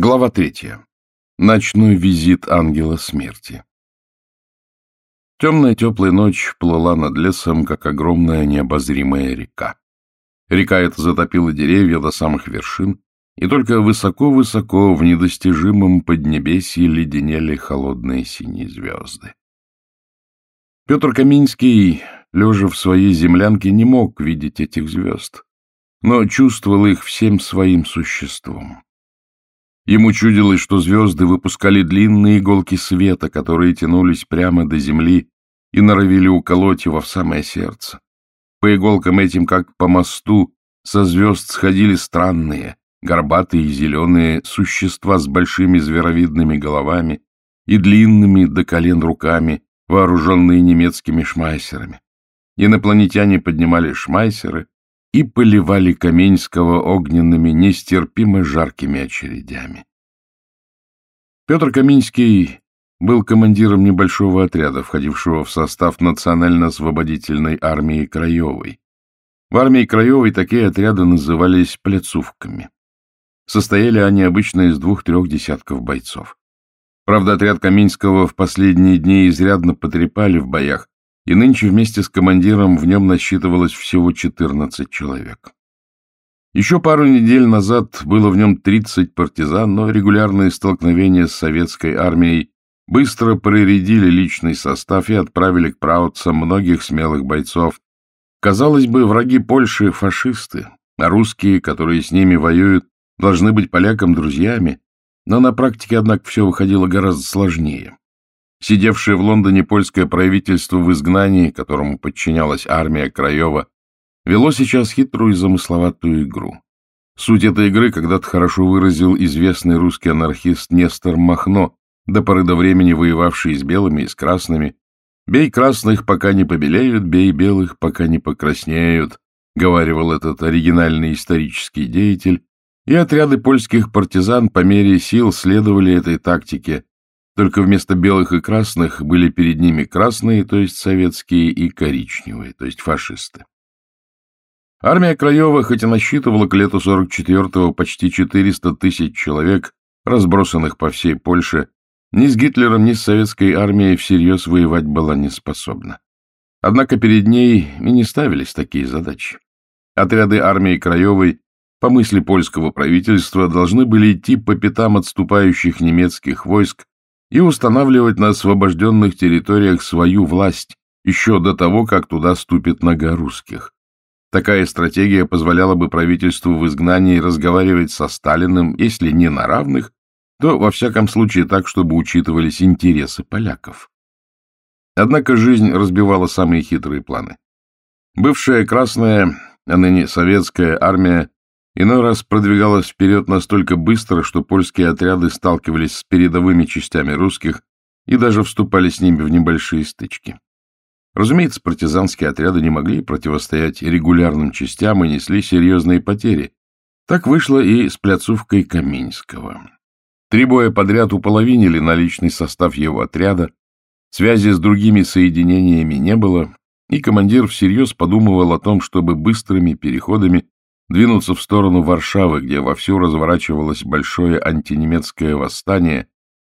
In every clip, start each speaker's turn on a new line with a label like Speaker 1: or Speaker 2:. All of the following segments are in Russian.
Speaker 1: Глава третья. Ночной визит ангела смерти. Темная теплая ночь плыла над лесом, как огромная необозримая река. Река эта затопила деревья до самых вершин, и только высоко-высоко в недостижимом поднебесье леденели холодные синие звезды. Петр Каминский, лежа в своей землянке, не мог видеть этих звезд, но чувствовал их всем своим существом. Ему чудилось, что звезды выпускали длинные иголки света, которые тянулись прямо до земли и норовили уколоть его в самое сердце. По иголкам этим, как по мосту, со звезд сходили странные, горбатые и зеленые существа с большими зверовидными головами и длинными до колен руками, вооруженные немецкими шмайсерами. Инопланетяне поднимали шмайсеры, и поливали Каменского огненными, нестерпимо жаркими очередями. Петр Каменский был командиром небольшого отряда, входившего в состав Национально-освободительной армии Краевой. В армии Краевой такие отряды назывались пляцувками. Состояли они обычно из двух-трех десятков бойцов. Правда, отряд Каменского в последние дни изрядно потрепали в боях, и нынче вместе с командиром в нем насчитывалось всего 14 человек. Еще пару недель назад было в нем 30 партизан, но регулярные столкновения с советской армией быстро проредили личный состав и отправили к праутцам многих смелых бойцов. Казалось бы, враги Польши — фашисты, а русские, которые с ними воюют, должны быть полякам друзьями, но на практике, однако, все выходило гораздо сложнее. Сидевшее в Лондоне польское правительство в изгнании, которому подчинялась армия Краева, вело сейчас хитрую и замысловатую игру. Суть этой игры когда-то хорошо выразил известный русский анархист Нестор Махно, до поры до времени воевавший с белыми и с красными. «Бей красных, пока не побелеют, бей белых, пока не покраснеют», — говаривал этот оригинальный исторический деятель, и отряды польских партизан по мере сил следовали этой тактике, только вместо белых и красных были перед ними красные, то есть советские, и коричневые, то есть фашисты. Армия Краева, хоть и насчитывала к лету 44-го почти 400 тысяч человек, разбросанных по всей Польше, ни с Гитлером, ни с советской армией всерьез воевать была не способна. Однако перед ней и не ставились такие задачи. Отряды армии Краевой, по мысли польского правительства, должны были идти по пятам отступающих немецких войск и устанавливать на освобожденных территориях свою власть еще до того, как туда ступит нога русских. Такая стратегия позволяла бы правительству в изгнании разговаривать со Сталиным, если не на равных, то, во всяком случае, так, чтобы учитывались интересы поляков. Однако жизнь разбивала самые хитрые планы. Бывшая Красная, а ныне Советская армия Иной раз продвигалась вперед настолько быстро, что польские отряды сталкивались с передовыми частями русских и даже вступали с ними в небольшие стычки. Разумеется, партизанские отряды не могли противостоять регулярным частям и несли серьезные потери. Так вышло и с пляцовкой Каминского. Три боя подряд уполовинили наличный состав его отряда, связи с другими соединениями не было, и командир всерьез подумывал о том, чтобы быстрыми переходами двинуться в сторону Варшавы, где вовсю разворачивалось большое антинемецкое восстание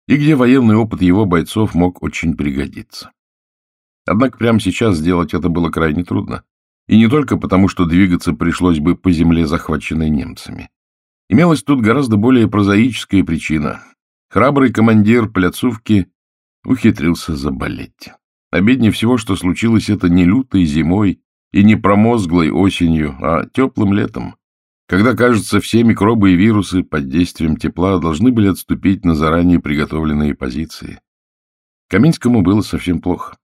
Speaker 1: и где военный опыт его бойцов мог очень пригодиться. Однако прямо сейчас сделать это было крайне трудно. И не только потому, что двигаться пришлось бы по земле, захваченной немцами. Имелась тут гораздо более прозаическая причина. Храбрый командир пляцовки ухитрился заболеть. Обиднее всего, что случилось это не лютой зимой и не промозглой осенью, а теплым летом, когда, кажется, все микробы и вирусы под действием тепла должны были отступить на заранее приготовленные позиции. Каминскому было совсем плохо.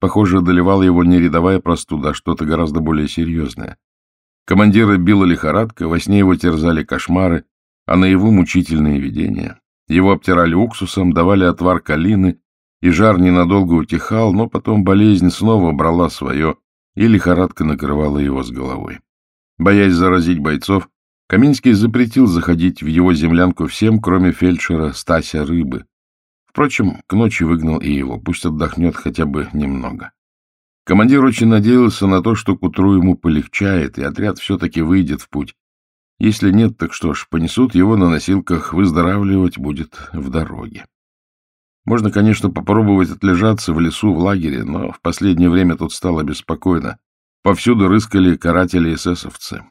Speaker 1: Похоже, одолевала его не рядовая простуда, а что-то гораздо более серьезное. Командира била лихорадка, во сне его терзали кошмары, а наяву мучительные видения. Его обтирали уксусом, давали отвар калины, и жар ненадолго утихал, но потом болезнь снова брала свое, и лихорадка накрывала его с головой. Боясь заразить бойцов, Каминский запретил заходить в его землянку всем, кроме фельдшера Стася Рыбы. Впрочем, к ночи выгнал и его, пусть отдохнет хотя бы немного. Командир очень надеялся на то, что к утру ему полегчает, и отряд все-таки выйдет в путь. Если нет, так что ж, понесут его на носилках, выздоравливать будет в дороге. Можно, конечно, попробовать отлежаться в лесу в лагере, но в последнее время тут стало беспокойно. Повсюду рыскали каратели эсэсовцы.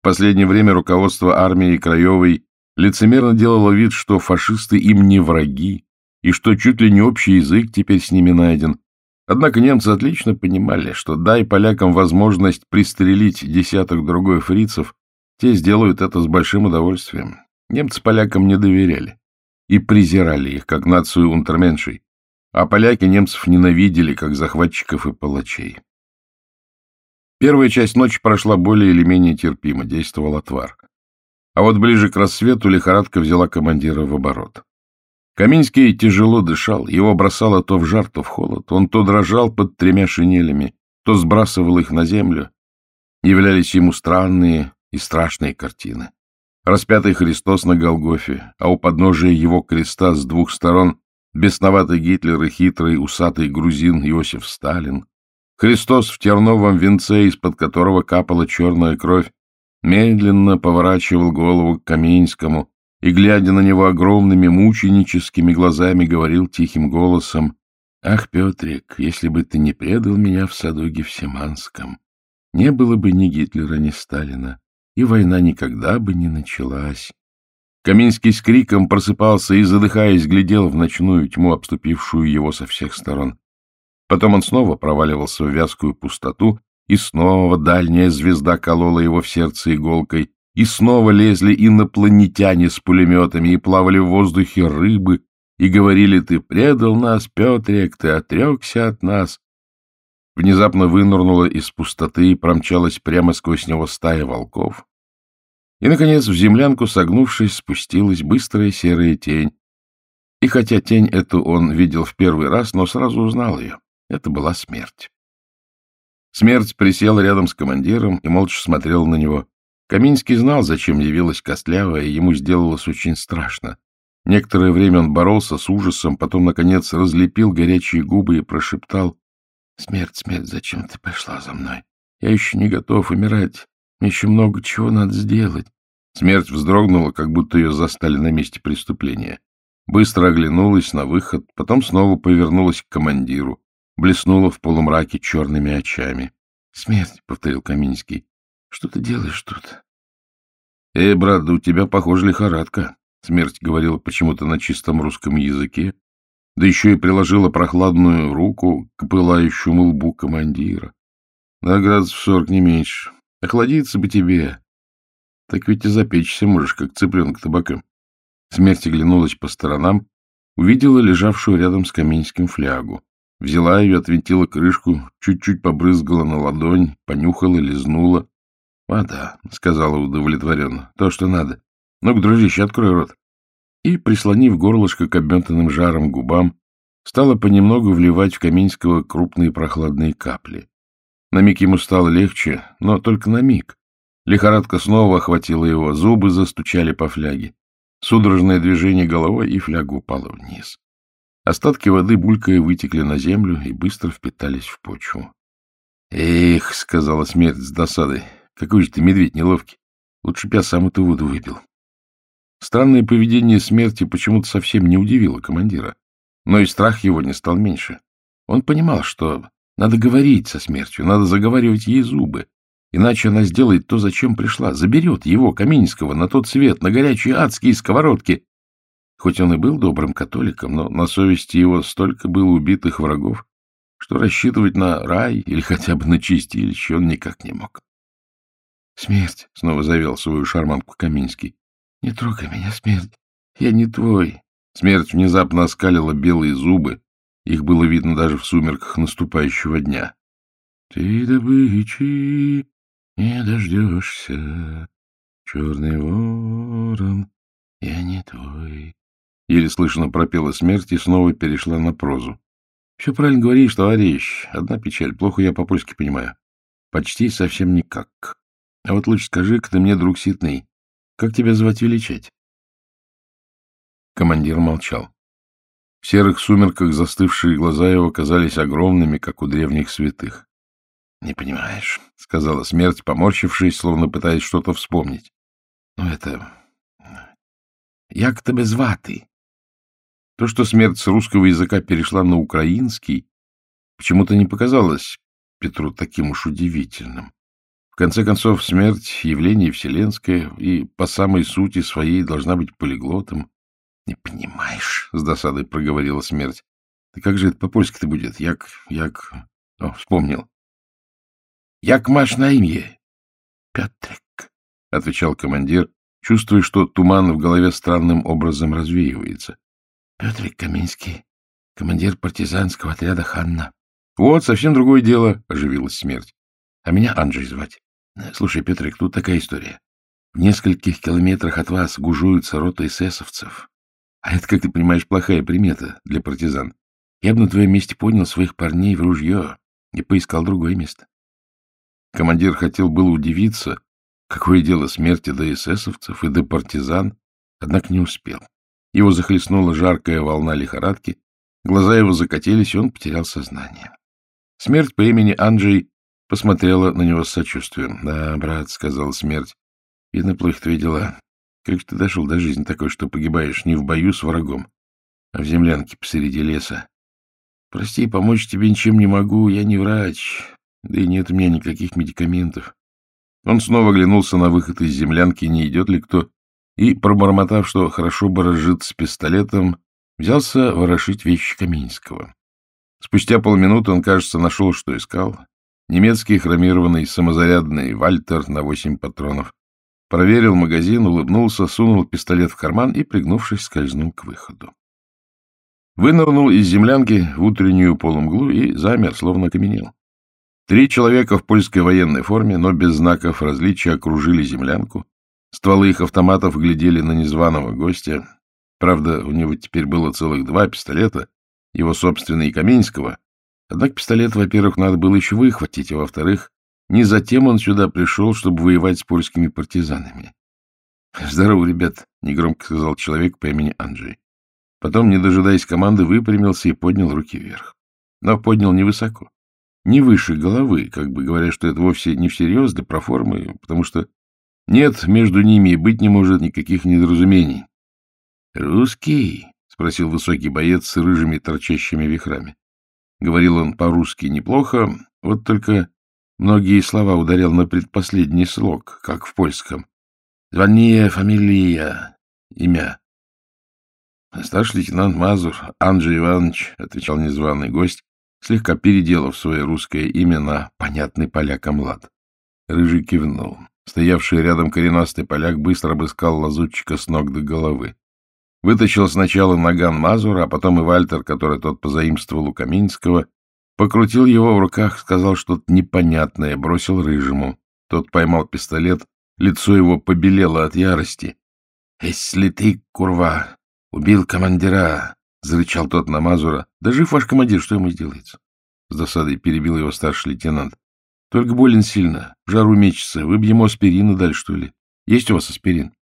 Speaker 1: В последнее время руководство армии Краевой лицемерно делало вид, что фашисты им не враги, и что чуть ли не общий язык теперь с ними найден. Однако немцы отлично понимали, что дай полякам возможность пристрелить десяток другой фрицев, те сделают это с большим удовольствием. Немцы полякам не доверяли и презирали их, как нацию унтерменшей, а поляки немцев ненавидели, как захватчиков и палачей. Первая часть ночи прошла более или менее терпимо, действовал отвар. А вот ближе к рассвету лихорадка взяла командира в оборот. Каминский тяжело дышал, его бросало то в жар, то в холод. Он то дрожал под тремя шинелями, то сбрасывал их на землю. Являлись ему странные и страшные картины. Распятый Христос на Голгофе, а у подножия его креста с двух сторон бесноватый Гитлер и хитрый усатый грузин Иосиф Сталин. Христос в терновом венце, из-под которого капала черная кровь, медленно поворачивал голову к Каминскому и, глядя на него огромными мученическими глазами, говорил тихим голосом, «Ах, Петрик, если бы ты не предал меня в саду Гефсиманском, не было бы ни Гитлера, ни Сталина, и война никогда бы не началась». Каминский с криком просыпался и, задыхаясь, глядел в ночную тьму, обступившую его со всех сторон. Потом он снова проваливался в вязкую пустоту, и снова дальняя звезда колола его в сердце иголкой, и снова лезли инопланетяне с пулеметами, и плавали в воздухе рыбы, и говорили, ты предал нас, Петрик, ты отрекся от нас. Внезапно вынырнула из пустоты и промчалась прямо сквозь него стая волков. И, наконец, в землянку, согнувшись, спустилась быстрая серая тень. И хотя тень эту он видел в первый раз, но сразу узнал ее. Это была смерть. Смерть присела рядом с командиром и молча смотрела на него. Каминский знал, зачем явилась Костлявая, и ему сделалось очень страшно. Некоторое время он боролся с ужасом, потом, наконец, разлепил горячие губы и прошептал. — Смерть, смерть, зачем ты пошла за мной? Я еще не готов умирать. Еще много чего надо сделать. Смерть вздрогнула, как будто ее застали на месте преступления. Быстро оглянулась на выход, потом снова повернулась к командиру, блеснула в полумраке черными очами. — Смерть, — повторил Каминский. Что ты делаешь тут? — Эй, брат, да у тебя, похоже, лихорадка. Смерть говорила почему-то на чистом русском языке, да еще и приложила прохладную руку к пылающему лбу командира. Да, градусов сорок не меньше. Охладиться бы тебе. Так ведь и запечься можешь, как цыпленок табаком. Смерть оглянулась по сторонам, увидела лежавшую рядом с Каменским флягу. Взяла ее, отвинтила крышку, чуть-чуть побрызгала на ладонь, понюхала, лизнула. — Вода, — сказала удовлетворенно, — то, что надо. Ну-ка, дружище, открой рот. И, прислонив горлышко к обметанным жаром губам, стала понемногу вливать в Каминского крупные прохладные капли. На миг ему стало легче, но только на миг. Лихорадка снова охватила его, зубы застучали по фляге. Судорожное движение головой, и фляга упала вниз. Остатки воды булькая вытекли на землю и быстро впитались в почву. — Эх, — сказала смерть с досадой, какой же ты медведь неловкий. Лучше б я сам эту воду выпил. Странное поведение смерти почему-то совсем не удивило командира. Но и страх его не стал меньше. Он понимал, что надо говорить со смертью, надо заговаривать ей зубы. Иначе она сделает то, зачем пришла. Заберет его, Каминского, на тот свет, на горячие адские сковородки. Хоть он и был добрым католиком, но на совести его столько было убитых врагов, что рассчитывать на рай или хотя бы на чистилище он никак не мог. Смерть, — снова завел свою шарманку Каминский. — Не трогай меня, смерть. Я не твой. Смерть внезапно оскалила белые зубы. Их было видно даже в сумерках наступающего дня. — Ты добычи не дождешься, черный ворон, я не твой. Еле слышно пропела смерть и снова перешла на прозу. — Все правильно говоришь, товарищ. Одна печаль. Плохо я по-польски понимаю. Почти совсем никак. А вот лучше скажи-ка ты мне, друг Ситный, как тебя звать величать? Командир молчал. В серых сумерках застывшие глаза его казались огромными, как у древних святых. — Не понимаешь, — сказала смерть, поморщившись, словно пытаясь что-то вспомнить. Ну, это... Як тебе звати? То, что смерть с русского языка перешла на украинский, почему-то не показалось Петру таким уж удивительным. В конце концов, смерть — явление вселенское, и по самой сути своей должна быть полиглотом. — Не понимаешь, — с досадой проговорила смерть. — Да как же это по-польски-то будет? Як... як... О, вспомнил. — Як маш на имя? — Петрик, — отвечал командир, чувствуя, что туман в голове странным образом развеивается. — Петрик Каминский, командир партизанского отряда Ханна. — Вот, совсем другое дело, — оживилась смерть. — А меня Анджей звать. Слушай, Петрик, тут такая история. В нескольких километрах от вас гужуются рота эсэсовцев. А это, как ты понимаешь, плохая примета для партизан. Я бы на твоем месте поднял своих парней в ружье и поискал другое место. Командир хотел было удивиться, какое дело смерти до эсэсовцев и до партизан, однако не успел. Его захлестнула жаркая волна лихорадки, глаза его закатились, и он потерял сознание. Смерть по имени Анджей посмотрела на него с сочувствием. — Да, брат, — сказал смерть, — видно, плохо твои дела. Как же ты дошел до жизни такой, что погибаешь не в бою с врагом, а в землянке посреди леса? Прости, помочь тебе ничем не могу, я не врач, да и нет у меня никаких медикаментов. Он снова оглянулся на выход из землянки, не идет ли кто, и, пробормотав, что хорошо бы разжит с пистолетом, взялся ворошить вещи Каминского. Спустя полминуты он, кажется, нашел, что искал. Немецкий хромированный самозарядный «Вальтер» на восемь патронов. Проверил магазин, улыбнулся, сунул пистолет в карман и, пригнувшись, скользнул к выходу. Вынырнул из землянки в утреннюю полумглу и замер, словно каменел. Три человека в польской военной форме, но без знаков различия, окружили землянку. Стволы их автоматов глядели на незваного гостя. Правда, у него теперь было целых два пистолета, его собственный и Каменского. Однако пистолет, во-первых, надо было еще выхватить, а во-вторых, не затем он сюда пришел, чтобы воевать с польскими партизанами. — Здорово, ребят, — негромко сказал человек по имени Анджей. Потом, не дожидаясь команды, выпрямился и поднял руки вверх. Но поднял невысоко, не выше головы, как бы говоря, что это вовсе не всерьез для проформы, потому что нет, между ними и быть не может никаких недоразумений. — Русский? — спросил высокий боец с рыжими торчащими вихрами. Говорил он по-русски неплохо, вот только многие слова ударял на предпоследний слог, как в польском. Звание, фамилия, имя. — Старший лейтенант Мазур, Анджей Иванович, — отвечал незваный гость, слегка переделав свое русское имя на понятный полякам лад. Рыжий кивнул. Стоявший рядом коренастый поляк быстро обыскал лазутчика с ног до головы. Вытащил сначала наган Мазура, а потом и Вальтер, который тот позаимствовал у Каминского, покрутил его в руках, сказал что-то непонятное, бросил Рыжему. Тот поймал пистолет, лицо его побелело от ярости. — Если ты, курва, Убил командира, — зарычал тот на Мазура. — Да жив ваш командир, что ему сделается? С досадой перебил его старший лейтенант. — Только болен сильно, жару мечется. Вы бы ему аспирина дали, что ли? Есть у вас аспирин?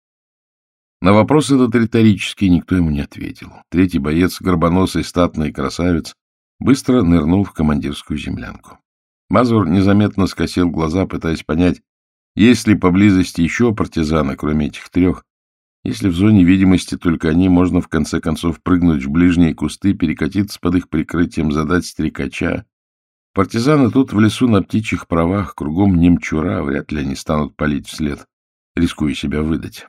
Speaker 1: На вопрос этот риторический никто ему не ответил. Третий боец, горбоносый, статный красавец, быстро нырнул в командирскую землянку. Мазур незаметно скосил глаза, пытаясь понять, есть ли поблизости еще партизаны, кроме этих трех, если в зоне видимости только они, можно в конце концов прыгнуть в ближние кусты, перекатиться под их прикрытием, задать стрекача. Партизаны тут в лесу на птичьих правах, кругом немчура, вряд ли они станут палить вслед, рискуя себя выдать.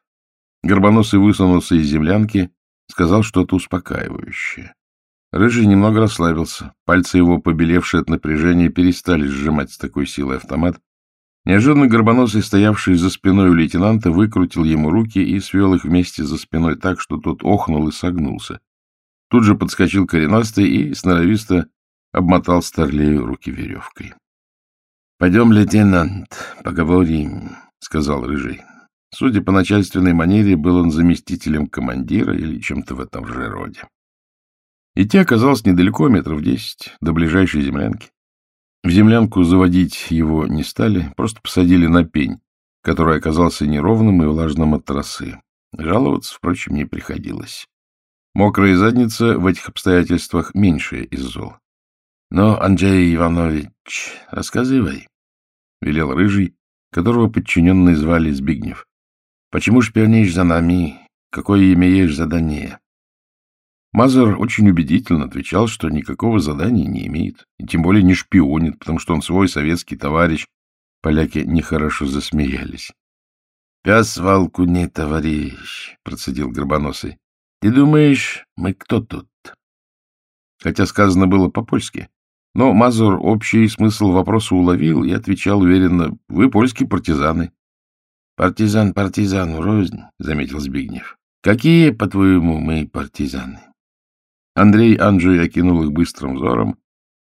Speaker 1: Горбоносый высунулся из землянки, сказал что-то успокаивающее. Рыжий немного расслабился. Пальцы его, побелевшие от напряжения, перестали сжимать с такой силой автомат, Неожиданно Горбоносый, стоявший за спиной у лейтенанта, выкрутил ему руки и свел их вместе за спиной так, что тот охнул и согнулся. Тут же подскочил коренастый и сноровисто обмотал старлею руки веревкой. — Пойдем, лейтенант, поговорим, — сказал Рыжий. Судя по начальственной манере, был он заместителем командира или чем-то в этом же роде. Идти оказалось недалеко, метров десять, до ближайшей землянки. В землянку заводить его не стали, просто посадили на пень, который оказался неровным и влажным от трассы. Жаловаться, впрочем, не приходилось. Мокрая задница в этих обстоятельствах меньшая из зол. — Но, Анджей Иванович, рассказывай, — велел Рыжий, которого подчиненные звали Збигнев.
Speaker 2: — Почему шпионишь за нами? Какое имеешь задание?
Speaker 1: Мазер очень убедительно отвечал, что никакого задания не имеет, и тем более не шпионит, потому что он свой советский товарищ. Поляки нехорошо засмеялись.
Speaker 2: — Пес волку не товарищ, — процедил Горбоносый. — Ты думаешь, мы кто тут?
Speaker 1: Хотя сказано было по-польски. Но Мазур общий смысл вопроса уловил и отвечал уверенно, — Вы польские партизаны.
Speaker 2: — Партизан партизану рознь, — заметил Збигнев. — Какие, по-твоему, мы партизаны?
Speaker 1: Андрей Анджей окинул их быстрым взором,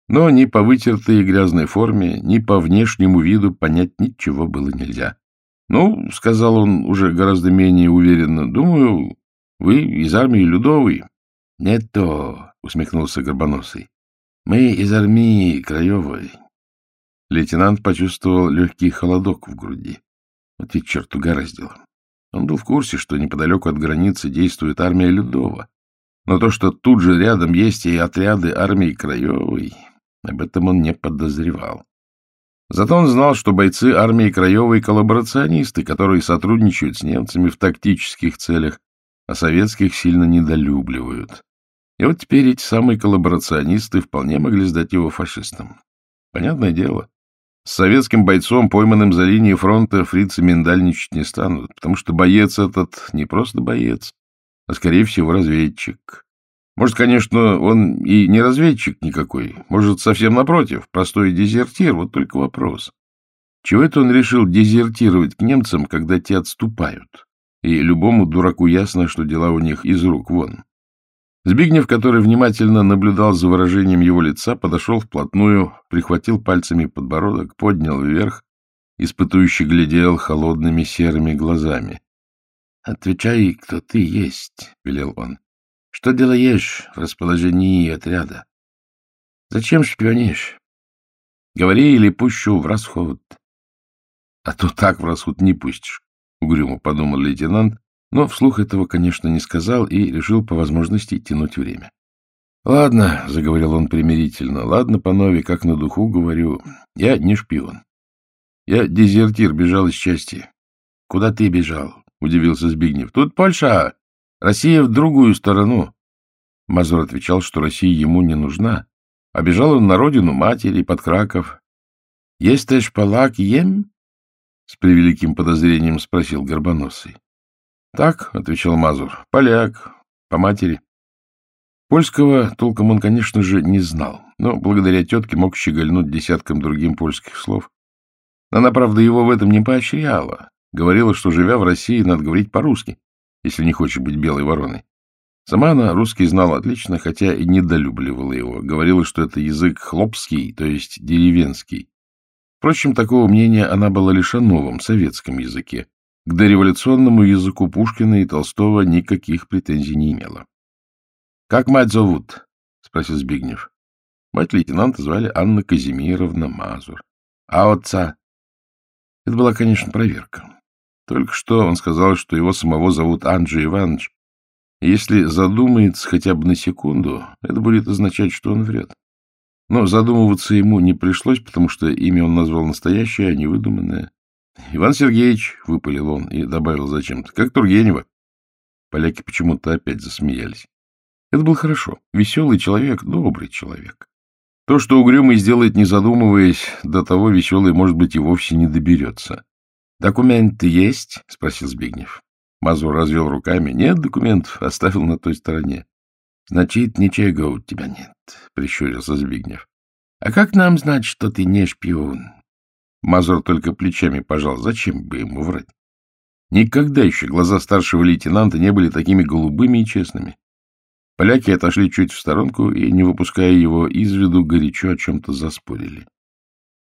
Speaker 1: но ни по вытертой и грязной форме, ни по внешнему виду понять ничего было нельзя. — Ну, — сказал он уже гораздо менее уверенно, — думаю, вы из армии Людовой.
Speaker 2: — Нет то, — усмехнулся Горбоносый. Мы из армии Краевой.
Speaker 1: Лейтенант почувствовал легкий холодок в груди. Вот ведь черт угораздило. Он был в курсе, что неподалеку от границы действует армия Людова. Но то, что тут же рядом есть и отряды армии Краевой, об этом он не подозревал. Зато он знал, что бойцы армии Краевой — коллаборационисты, которые сотрудничают с немцами в тактических целях, а советских сильно недолюбливают. И вот теперь эти самые коллаборационисты вполне могли сдать его фашистам. Понятное дело. С советским бойцом, пойманным за линией фронта, фрицы миндальничать не станут, потому что боец этот не просто боец, а, скорее всего, разведчик. Может, конечно, он и не разведчик никакой, может, совсем напротив, простой дезертир, вот только вопрос. Чего это он решил дезертировать к немцам, когда те отступают? И любому дураку ясно, что дела у них из рук вон. Збигнев, который внимательно наблюдал за выражением его лица, подошел вплотную, прихватил пальцами подбородок, поднял вверх, испытующий глядел холодными серыми глазами. — Отвечай, кто ты есть, — велел он. — Что делаешь в расположении отряда? Зачем шпионишь? Говори или пущу в расход. — А то так в расход не пустишь, — угрюмо подумал лейтенант, но вслух этого, конечно, не сказал и решил по возможности тянуть время. — Ладно, — заговорил он примирительно, — ладно, панове, как на духу говорю, я не шпион. Я дезертир, бежал из части. — Куда ты бежал? — удивился Збигнев. — Тут Польша, Россия в другую сторону. Мазур отвечал, что Россия ему не нужна. А бежал он на родину матери, под Краков. — Есть ты полак ем? — с превеликим подозрением спросил Горбоносый. — Так, — отвечал Мазур, — поляк, по матери. Польского толком он, конечно же, не знал, но благодаря тетке мог щегольнуть десяткам другим польских слов. Она, правда, его в этом не поощряла. Говорила, что, живя в России, надо говорить по-русски, если не хочешь быть белой вороной. Сама она русский знала отлично, хотя и недолюбливала его. Говорила, что это язык хлопский, то есть деревенский. Впрочем, такого мнения она была лишь о новом советском языке, к дореволюционному языку Пушкина и Толстого никаких претензий не имела. — Как мать зовут? — спросил Збигнев. Мать лейтенанта звали Анна Казимировна Мазур. — А отца? Это была, конечно, проверка. Только что он сказал, что его самого зовут Анджей Иванович. Если задумается хотя бы на секунду, это будет означать, что он врет. Но задумываться ему не пришлось, потому что имя он назвал настоящее, а не выдуманное. — Иван Сергеевич, — выпалил он и добавил зачем-то, — как Тургенева. Поляки почему-то опять засмеялись. Это был хорошо. Веселый человек, добрый человек. То, что угрюмый сделает, не задумываясь, до того веселый, может быть, и вовсе не доберется. — Документы есть? — спросил Збигнев. Мазур развел руками. — Нет документов, оставил на той стороне. — Значит, ничего у тебя нет, — прищурился Збигнев. — А как нам знать, что ты не шпион? Мазур только плечами пожал. Зачем бы ему врать? Никогда еще глаза старшего лейтенанта не были такими голубыми и честными. Поляки отошли чуть в сторонку и, не выпуская его из виду, горячо о чем-то заспорили.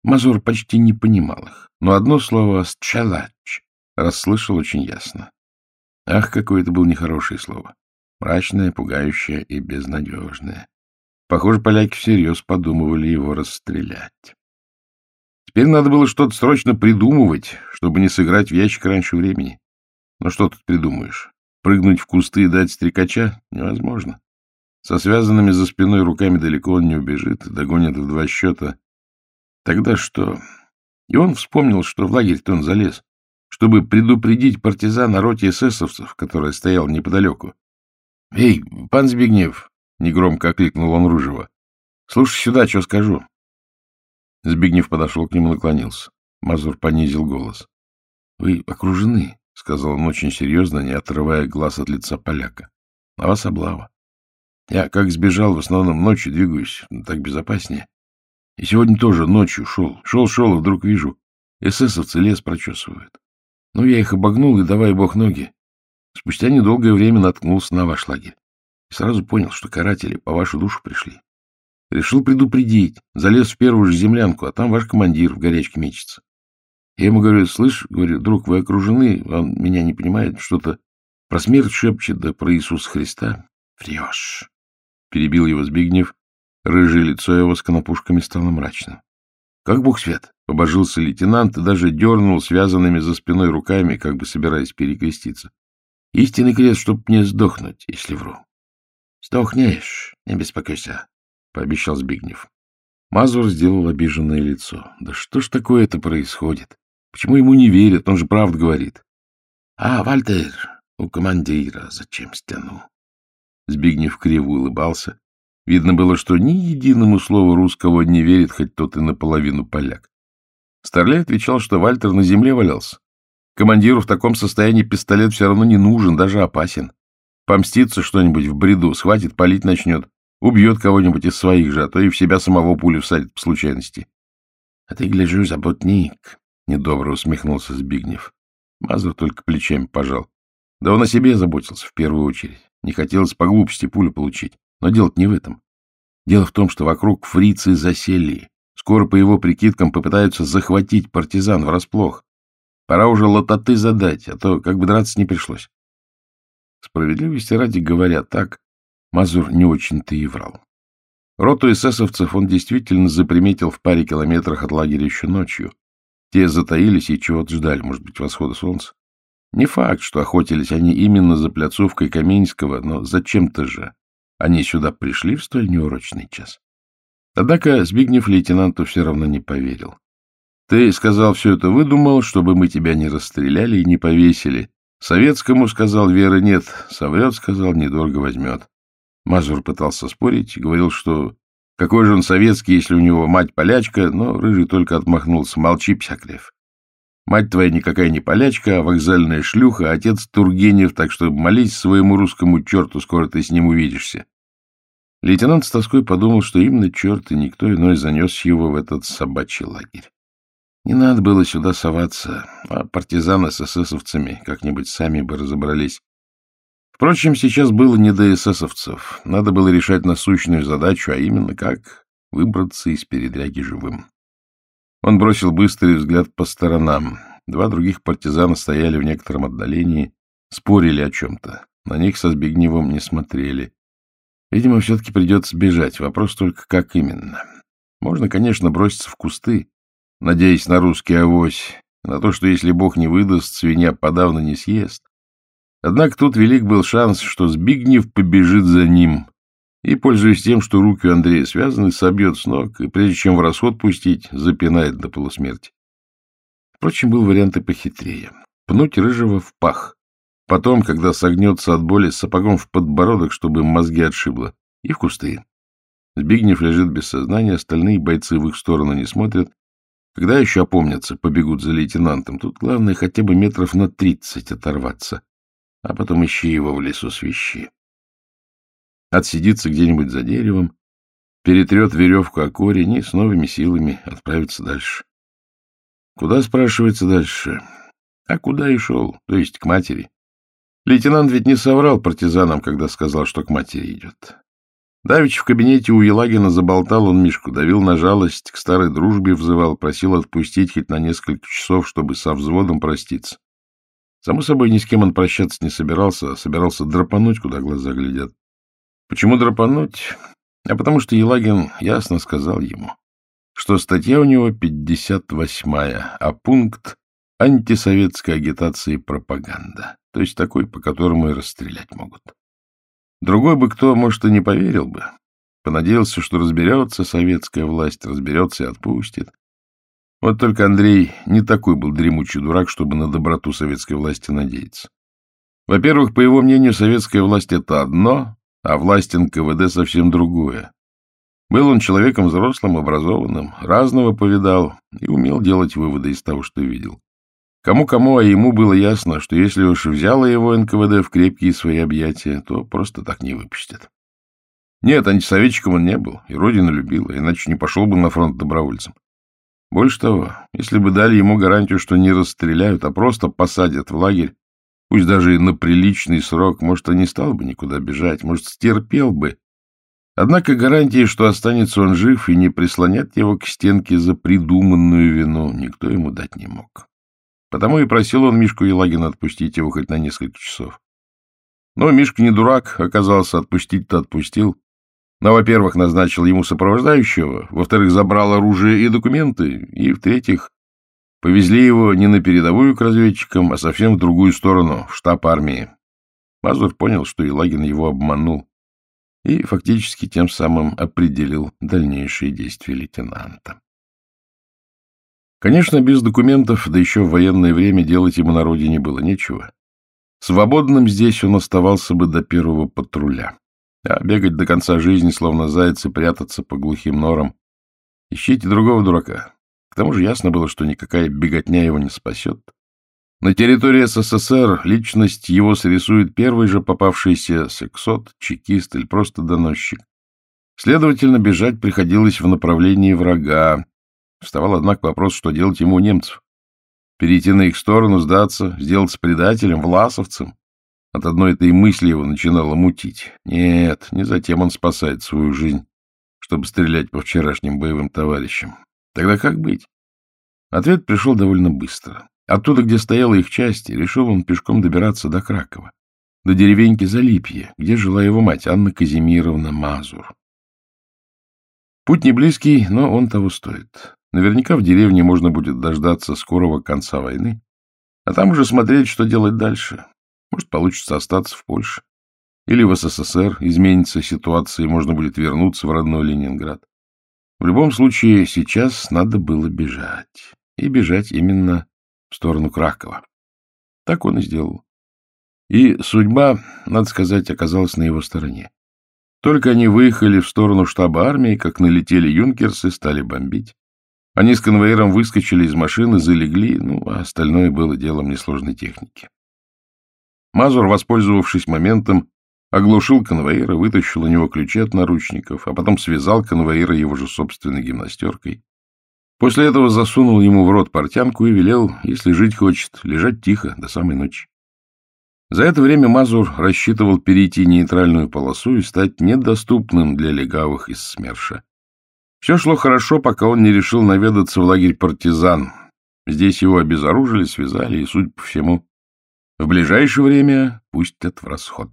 Speaker 1: Мазур почти не понимал их, но одно слово «счалач» расслышал очень ясно. Ах, какое это было нехорошее слово. Мрачное, пугающее и безнадежное. Похоже, поляки всерьез подумывали его расстрелять. Теперь надо было что-то срочно придумывать, чтобы не сыграть в ящик раньше времени. Но что тут придумаешь? Прыгнуть в кусты и дать стрекача невозможно. Со связанными за спиной руками далеко он не убежит, догонит в два счета. Тогда что? И он вспомнил, что в лагерь-то он залез.
Speaker 2: чтобы предупредить партизан о роте эсэсовцев, которая стояла неподалеку. — Эй, пан Збигнев! — негромко окликнул он Ружева. — Слушай сюда, что скажу. Збигнев подошел к нему и наклонился. Мазур понизил голос. — Вы окружены, — сказал он очень серьезно, не отрывая глаз от лица поляка. — На вас облава. Я, как сбежал, в основном ночью двигаюсь, так безопаснее. И сегодня тоже ночью шел. Шел-шел, и вдруг вижу, эсэсовцы лес прочесывают. Ну, я их обогнул, и давай бог ноги. Спустя недолгое время наткнулся на ваш лагерь. И сразу понял, что каратели по вашу душу пришли. Решил предупредить. Залез в первую же землянку, а там ваш командир в горячке мечется. Я ему говорю, слышь, говорю, друг, вы окружены, он меня не понимает, что-то про смерть шепчет, да про Иисуса Христа. Врешь. Перебил его Збигнев. Рыжее лицо его с конопушками стало мрачным. Как бог свет, побожился лейтенант и даже дернул связанными за спиной руками, как бы собираясь перекреститься. Истинный крест, чтоб не сдохнуть, если вру. — Сдохнешь, не беспокойся, — пообещал Збигнев. Мазур сделал обиженное лицо. Да что ж такое-то происходит? Почему ему не верят? Он же правду говорит. — А, Вальтер, у командира зачем стянул? Збигнев криво улыбался. Видно было, что ни единому слову русского не верит, хоть тот и наполовину поляк. Старлей отвечал, что Вальтер на земле валялся. Командиру в таком состоянии пистолет все равно не нужен, даже опасен. Помстится что-нибудь в бреду, схватит, палить начнет. Убьет кого-нибудь из своих же, а то и в себя самого пулю всадит по случайности. — А ты, гляжу, заботник, — недобро усмехнулся Збигнев. Мазур только плечами пожал. Да он о себе заботился в первую очередь. Не хотелось по глупости пулю получить. Но дело не в этом. Дело в том, что вокруг фрицы засели. Скоро, по его прикидкам, попытаются захватить партизан врасплох. Пора уже лототы задать, а то как бы драться не пришлось. Справедливости ради говоря так, Мазур не очень-то и врал. Роту эсэсовцев он действительно заприметил в паре километрах от лагеря еще ночью. Те затаились и чего-то ждали, может быть, восхода солнца. Не факт, что охотились они именно за пляцовкой Каменского, но зачем-то же они сюда пришли в столь неурочный час. Однако Збигнев лейтенанту все равно не поверил. Ты, сказал, все это выдумал, чтобы мы тебя не расстреляли и не повесили. Советскому, сказал, веры нет. Соврет, сказал, недорого возьмет. Мазур пытался спорить, говорил, что какой же он советский, если у него мать полячка, но Рыжий только отмахнулся. Молчи, Псякрев. Мать твоя никакая не полячка, а вокзальная шлюха, а отец Тургенев, так что молись своему русскому черту, скоро ты с ним увидишься. Лейтенант с тоской подумал, что именно черт и никто иной занес его в этот собачий лагерь. Не надо было сюда соваться, а партизаны с эсэсовцами как-нибудь сами бы разобрались. Впрочем, сейчас было не до эсэсовцев. Надо было решать насущную задачу, а именно как выбраться из передряги живым. Он бросил быстрый взгляд по сторонам. Два других партизана стояли в некотором отдалении, спорили о чем-то. На них со Збигневым не смотрели. Видимо, все-таки придется бежать. Вопрос только, как именно. Можно, конечно, броситься в кусты, надеясь на русский авось, на то, что если бог не выдаст, свинья подавно не съест. Однако тут велик был шанс, что Збигнев побежит за ним, и, пользуясь тем, что руки у Андрея связаны, собьет с ног, и прежде чем в расход пустить, запинает до полусмерти. Впрочем, был вариант и похитрее. Пнуть рыжего в пах. Потом, когда согнется от боли, сапогом в подбородок, чтобы мозги отшибло. И в кусты. Збигнев лежит без сознания, остальные бойцы в их сторону не смотрят. Когда еще опомнятся, побегут за лейтенантом. Тут главное хотя бы метров на тридцать оторваться. А потом ищи его в лесу свищи отсидится где-нибудь за деревом, перетрет веревку о корень и с новыми силами отправится дальше. Куда, спрашивается, дальше? А куда и шел, то есть к матери. Лейтенант ведь не соврал партизанам, когда сказал, что к матери идет. Давич в кабинете у Елагина заболтал он Мишку, давил на жалость, к старой дружбе взывал, просил отпустить хоть на несколько часов, чтобы со взводом проститься. Само собой, ни с кем он прощаться не собирался, а собирался драпануть, куда глаза глядят. Почему драпануть? А потому что Елагин ясно сказал ему, что статья у него 58-я, а пункт — антисоветская агитация и пропаганда, то есть такой, по которому и расстрелять могут. Другой бы кто, может, и не поверил бы. Понадеялся, что разберется советская власть, разберется и отпустит.
Speaker 1: Вот только Андрей не такой был дремучий дурак, чтобы на доброту советской власти надеяться. Во-первых, по его мнению, советская власть — это одно, а власть НКВД совсем другое. Был он человеком взрослым, образованным, разного повидал и умел делать выводы из того, что видел. Кому-кому, а ему было ясно, что если уж взяло его НКВД в крепкие свои объятия, то просто так не выпустят. Нет, антисоветчиком он не был, и родину любил, иначе не пошел бы на фронт добровольцем. Больше того, если бы дали ему гарантию, что не расстреляют, а просто посадят в лагерь, пусть даже и на приличный срок, может, и не стал бы никуда бежать, может, стерпел бы. Однако гарантии, что останется он жив и не прислонят его к стенке за придуманную вину, никто ему дать не мог. Потому и просил он Мишку Елагина отпустить его хоть на несколько часов. Но Мишка не дурак, оказался, отпустить-то отпустил. Но, во-первых, назначил ему сопровождающего, во-вторых, забрал оружие и документы, и, в-третьих, повезли его не на передовую к разведчикам, а совсем в другую сторону, в штаб армии. Мазур понял, что Елагин его обманул, и фактически тем самым определил дальнейшие действия лейтенанта. Конечно, без документов, да еще в военное время делать ему на родине было нечего. Свободным здесь он оставался бы до первого патруля. А бегать до конца жизни, словно заяц, и прятаться по глухим норам. Ищите другого дурака. К тому же ясно было, что никакая беготня его не спасет. На территории СССР личность его срисует первый же попавшийся сексот, чекист или просто доносчик. Следовательно, бежать приходилось в направлении врага, Вставал, однако, вопрос, что делать ему у немцев. Перейти на их сторону, сдаться, сделаться предателем, власовцем. От одной этой мысли его начинало мутить. Нет, не затем он спасает свою жизнь, чтобы стрелять по вчерашним боевым товарищам. Тогда как быть? Ответ пришел довольно быстро. Оттуда, где стояла их часть, решил он пешком добираться до Кракова, до деревеньки Залипье, где жила его мать Анна Казимировна Мазур. Путь не близкий, но он того стоит. Наверняка в деревне можно будет дождаться скорого конца войны, а там уже смотреть, что делать дальше. Может, получится остаться в Польше. Или в СССР изменится ситуация, и можно будет вернуться в родной Ленинград. В любом случае, сейчас надо было бежать. И бежать именно в сторону Кракова. Так он и сделал. И судьба, надо сказать, оказалась на его стороне. Только они выехали в сторону штаба армии, как налетели юнкерсы, стали бомбить. Они с конвоиром выскочили из машины, залегли, ну, а остальное было делом несложной техники. Мазур, воспользовавшись моментом, оглушил конвоира, вытащил у него ключи от наручников, а потом связал конвоира его же собственной гимнастеркой. После этого засунул ему в рот портянку и велел, если жить хочет, лежать тихо до самой ночи. За это время Мазур рассчитывал перейти нейтральную полосу и стать недоступным для легавых из СМЕРШа. Все шло хорошо, пока он не решил наведаться в лагерь партизан. Здесь его обезоружили, связали и, судя по всему, в ближайшее время пустят в расход.